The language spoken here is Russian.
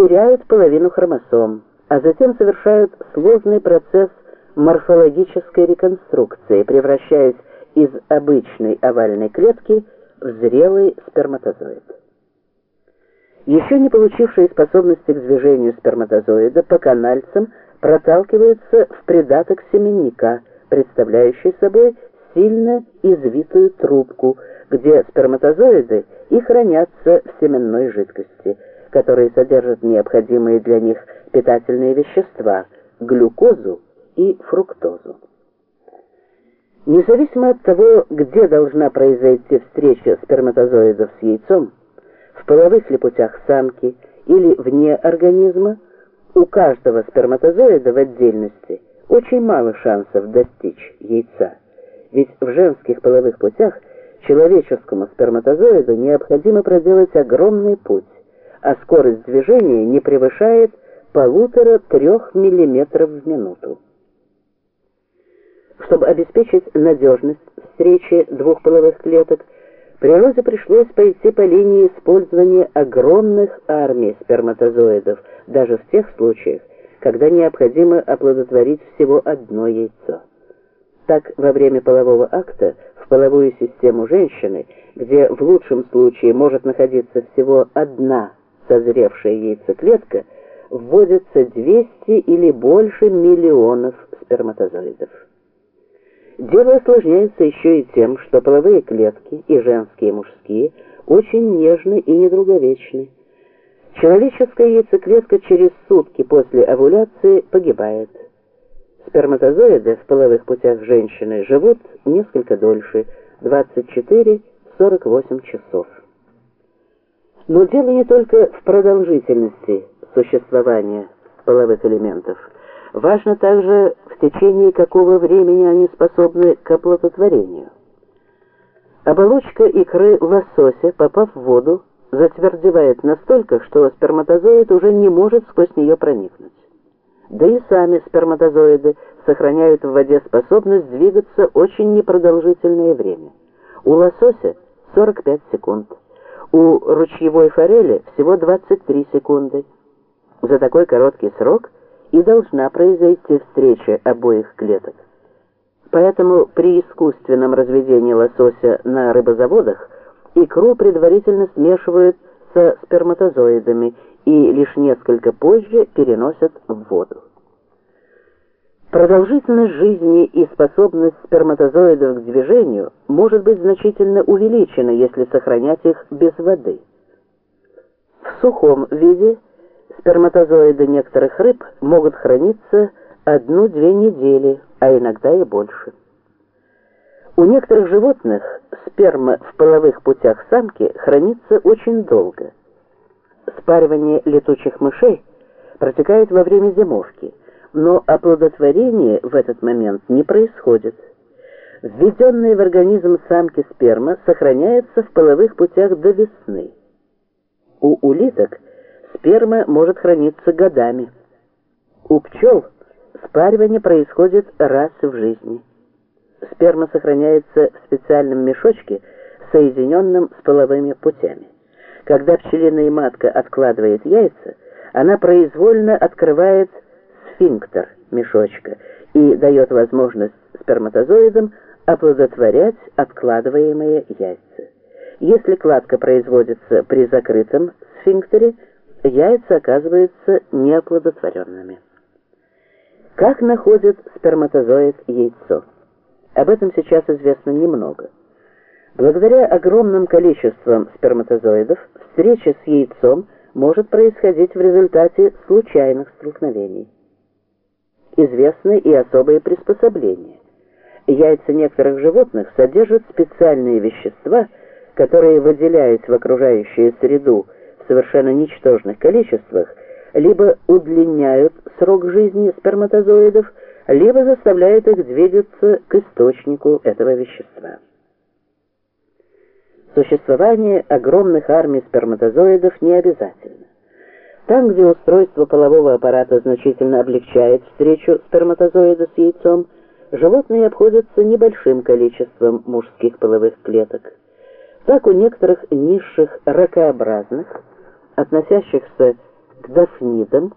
теряют половину хромосом, а затем совершают сложный процесс морфологической реконструкции, превращаясь из обычной овальной клетки в зрелый сперматозоид. Еще не получившие способности к движению сперматозоида по канальцам проталкиваются в придаток семенника, представляющий собой сильно извитую трубку, где сперматозоиды и хранятся в семенной жидкости, которые содержат необходимые для них питательные вещества – глюкозу и фруктозу. Независимо от того, где должна произойти встреча сперматозоидов с яйцом, в половых ли самки или вне организма, у каждого сперматозоида в отдельности очень мало шансов достичь яйца. Ведь в женских половых путях человеческому сперматозоиду необходимо проделать огромный путь, а скорость движения не превышает полутора-трех миллиметров в минуту. Чтобы обеспечить надежность встречи двух половых клеток, природе пришлось пойти по линии использования огромных армий сперматозоидов, даже в тех случаях, когда необходимо оплодотворить всего одно яйцо. Так, во время полового акта в половую систему женщины, где в лучшем случае может находиться всего одна созревшая яйцеклетка, вводится 200 или больше миллионов сперматозоидов. Дело осложняется еще и тем, что половые клетки, и женские, и мужские, очень нежны и недолговечны. Человеческая яйцеклетка через сутки после овуляции погибает. Сперматозоиды в половых путях женщины живут несколько дольше, 24-48 часов. Но дело не только в продолжительности существования половых элементов. Важно также, в течение какого времени они способны к оплодотворению. Оболочка икры лосося, попав в воду, затвердевает настолько, что сперматозоид уже не может сквозь нее проникнуть. Да и сами сперматозоиды сохраняют в воде способность двигаться очень непродолжительное время. У лосося 45 секунд, у ручьевой форели всего 23 секунды. За такой короткий срок и должна произойти встреча обоих клеток. Поэтому при искусственном разведении лосося на рыбозаводах икру предварительно смешивают со сперматозоидами и лишь несколько позже переносят в воду. Продолжительность жизни и способность сперматозоидов к движению может быть значительно увеличена, если сохранять их без воды. В сухом виде сперматозоиды некоторых рыб могут храниться одну-две недели, а иногда и больше. У некоторых животных сперма в половых путях самки хранится очень долго. Спаривание летучих мышей протекает во время зимовки, но оплодотворение в этот момент не происходит. Введенная в организм самки сперма сохраняется в половых путях до весны. У улиток сперма может храниться годами. У пчел спаривание происходит раз в жизни. Сперма сохраняется в специальном мешочке, соединенном с половыми путями. Когда пчелиная матка откладывает яйца, она произвольно открывает сфинктер мешочка и дает возможность сперматозоидам оплодотворять откладываемые яйца. Если кладка производится при закрытом сфинктере, яйца оказываются неоплодотворенными. Как находит сперматозоид яйцо? Об этом сейчас известно немного. Благодаря огромным количествам сперматозоидов встреча с яйцом может происходить в результате случайных столкновений. Известны и особые приспособления. Яйца некоторых животных содержат специальные вещества, которые, выделяясь в окружающую среду в совершенно ничтожных количествах, либо удлиняют срок жизни сперматозоидов, либо заставляют их двигаться к источнику этого вещества. Существование огромных армий сперматозоидов не обязательно. Там, где устройство полового аппарата значительно облегчает встречу сперматозоида с яйцом, животные обходятся небольшим количеством мужских половых клеток. Так у некоторых низших ракообразных, относящихся к дафнидам